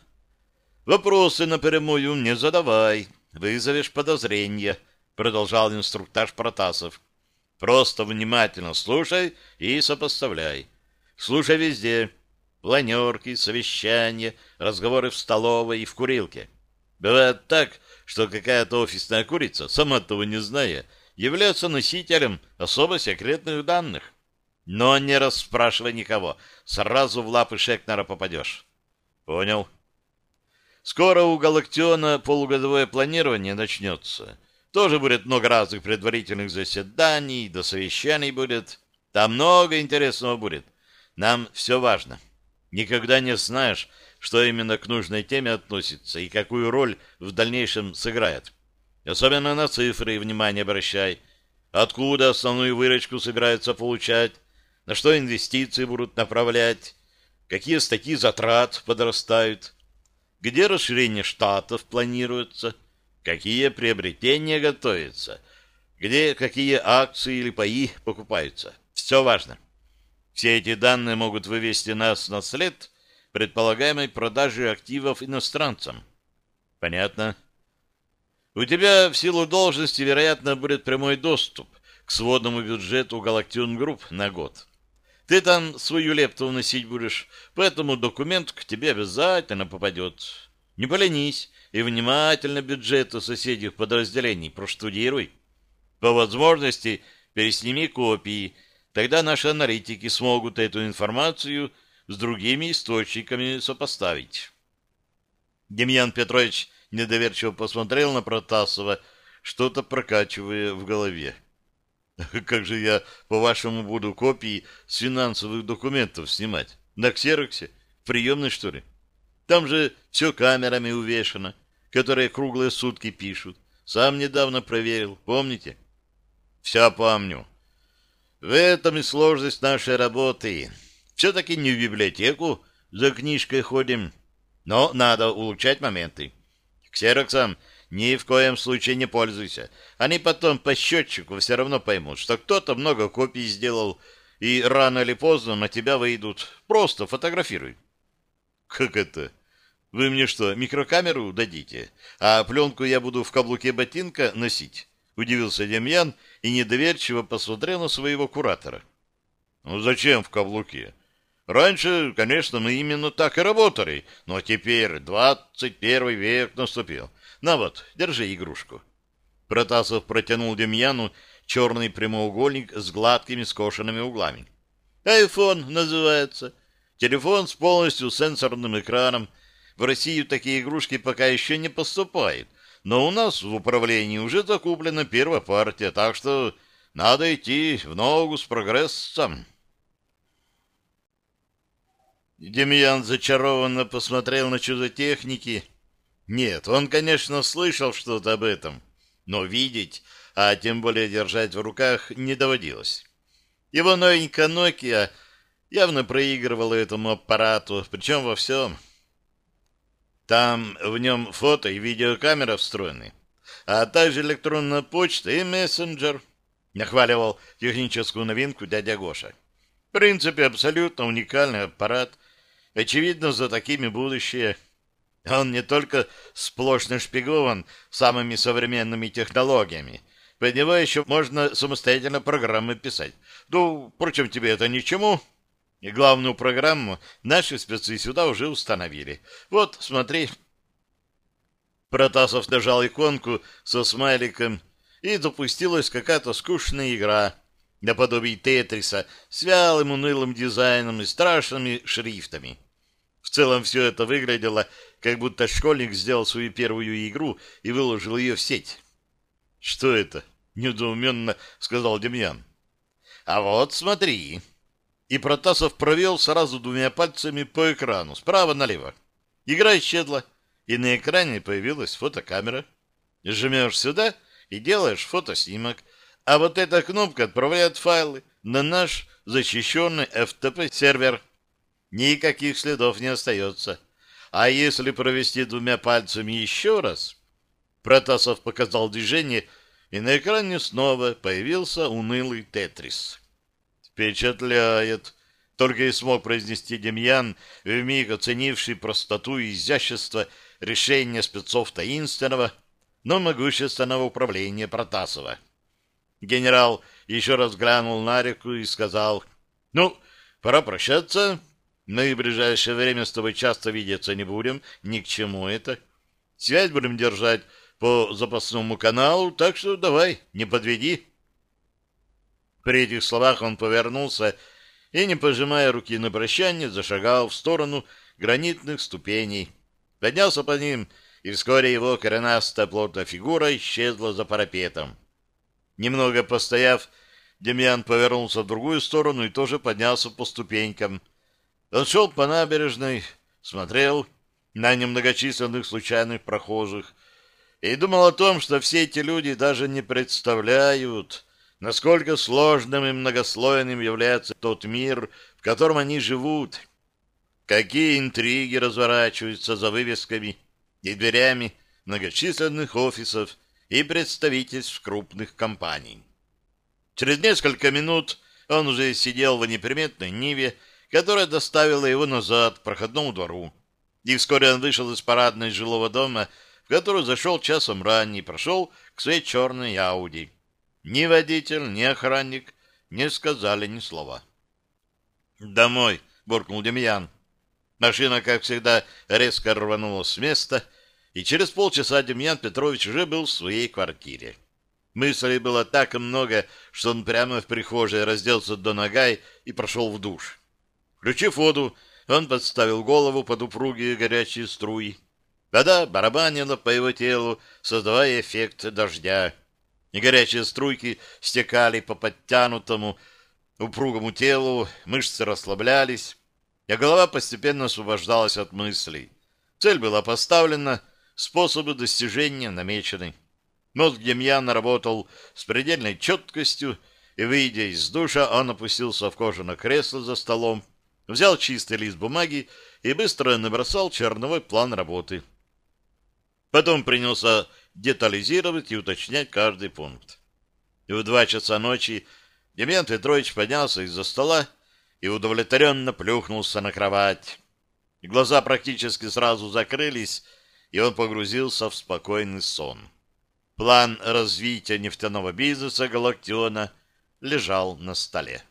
Вопросы напрямую не задавай. Вызовешь подозрения, продолжал инструктаж Протасов. Просто внимательно слушай и сопоставляй. Слушай везде. Планерки, совещания, разговоры в столовой и в курилке. Бывает так, что какая-то офисная курица, сама того не зная, является носителем особо секретных данных. Но не расспрашивай никого, сразу в лапы Шекнера попадешь. Понял. Скоро у Галактиона полугодовое планирование начнется. Тоже будет много разных предварительных заседаний, до совещаний будет. Там много интересного будет. Нам все важно. Никогда не знаешь, что именно к нужной теме относится и какую роль в дальнейшем сыграет. Особенно на цифры внимание обращай. Откуда основную выручку собираются получать, на что инвестиции будут направлять, какие статьи затрат подрастают, где расширение штатов планируется, какие приобретения готовятся, где какие акции или паи покупаются. Все важно. Все эти данные могут вывести нас на след – предполагаемой продажи активов иностранцам. Понятно. У тебя в силу должности, вероятно, будет прямой доступ к сводному бюджету Галактион Групп на год. Ты там свою лепту вносить будешь, поэтому документ к тебе обязательно попадет. Не поленись и внимательно бюджеты соседних подразделений проштудируй. По возможности пересними копии, тогда наши аналитики смогут эту информацию с другими источниками сопоставить. Демьян Петрович недоверчиво посмотрел на Протасова, что-то прокачивая в голове. Как же я, по-вашему, буду копии с финансовых документов снимать? На ксероксе? В приемной, что ли? Там же все камерами увешано, которые круглые сутки пишут. Сам недавно проверил, помните? Все помню. В этом и сложность нашей работы. Все-таки не в библиотеку за книжкой ходим, но надо улучшать моменты. Ксероксам ни в коем случае не пользуйся. Они потом по счетчику все равно поймут, что кто-то много копий сделал, и рано или поздно на тебя выйдут. Просто фотографируй. Как это? Вы мне что, микрокамеру дадите? А пленку я буду в каблуке ботинка носить? Удивился Демьян и недоверчиво посмотрел на своего куратора. Ну зачем в каблуке? Раньше, конечно, мы именно так и работали, но теперь двадцать первый век наступил. На вот, держи игрушку. Протасов протянул Демьяну черный прямоугольник с гладкими скошенными углами. Айфон называется. Телефон с полностью сенсорным экраном. В Россию такие игрушки пока еще не поступают, но у нас в управлении уже закуплена первая партия, так что надо идти в ногу с прогрессом. Демьян зачарованно посмотрел на чудо-техники. Нет, он, конечно, слышал что-то об этом, но видеть, а тем более держать в руках, не доводилось. Его новенькая Nokia явно проигрывала этому аппарату, причем во всем. Там в нем фото и видеокамера встроены, а также электронная почта и мессенджер, нахваливал техническую новинку дядя Гоша. В принципе, абсолютно уникальный аппарат, Очевидно, за такими будущее. Он не только сплошь нашпигован самыми современными технологиями, под него еще можно самостоятельно программы писать. Ну, впрочем, тебе это ни к чему. И главную программу наши спецы сюда уже установили. Вот, смотри. Протасов нажал иконку со смайликом, и запустилась какая-то скучная игра, наподобие Тетриса, с вялым унылым дизайном и страшными шрифтами. В целом все это выглядело, как будто школьник сделал свою первую игру и выложил ее в сеть. «Что это?» — недоуменно сказал Демьян. «А вот смотри». И Протасов провел сразу двумя пальцами по экрану, справа налево. Игра исчезла, и на экране появилась фотокамера. Жмешь сюда и делаешь фотоснимок, а вот эта кнопка отправляет файлы на наш защищенный FTP-сервер никаких следов не остается. А если провести двумя пальцами еще раз... Протасов показал движение, и на экране снова появился унылый Тетрис. «Впечатляет!» — только и смог произнести Демьян, вмиг оценивший простоту и изящество решения спецов таинственного, но могущественного управления Протасова. Генерал еще раз глянул на реку и сказал, «Ну, пора прощаться, мы в ближайшее время с тобой часто видеться не будем, ни к чему это. Связь будем держать по запасному каналу, так что давай, не подведи. При этих словах он повернулся и, не пожимая руки на прощание, зашагал в сторону гранитных ступеней. Поднялся по ним, и вскоре его коренастая плотная фигура исчезла за парапетом. Немного постояв, Демьян повернулся в другую сторону и тоже поднялся по ступенькам — он шел по набережной, смотрел на немногочисленных случайных прохожих и думал о том, что все эти люди даже не представляют, насколько сложным и многослойным является тот мир, в котором они живут, какие интриги разворачиваются за вывесками и дверями многочисленных офисов и представительств крупных компаний. Через несколько минут он уже сидел в неприметной Ниве, которая доставила его назад к проходному двору. И вскоре он вышел из парадной жилого дома, в который зашел часом ранее и прошел к своей черной Ауди. Ни водитель, ни охранник не сказали ни слова. «Домой!» — буркнул Демьян. Машина, как всегда, резко рванула с места, и через полчаса Демьян Петрович уже был в своей квартире. Мыслей было так много, что он прямо в прихожей разделся до ногай и прошел в душ. Включив воду, он подставил голову под упругие горячие струи. Вода барабанила по его телу, создавая эффект дождя. И горячие струйки стекали по подтянутому, упругому телу, мышцы расслаблялись, а голова постепенно освобождалась от мыслей. Цель была поставлена, способы достижения намечены. Мозг Демьяна работал с предельной четкостью, и, выйдя из душа, он опустился в кожаное кресло за столом, взял чистый лист бумаги и быстро набросал черновой план работы. Потом принялся детализировать и уточнять каждый пункт. И в два часа ночи Демьян Петрович поднялся из-за стола и удовлетворенно плюхнулся на кровать. Глаза практически сразу закрылись, и он погрузился в спокойный сон. План развития нефтяного бизнеса Галактиона лежал на столе.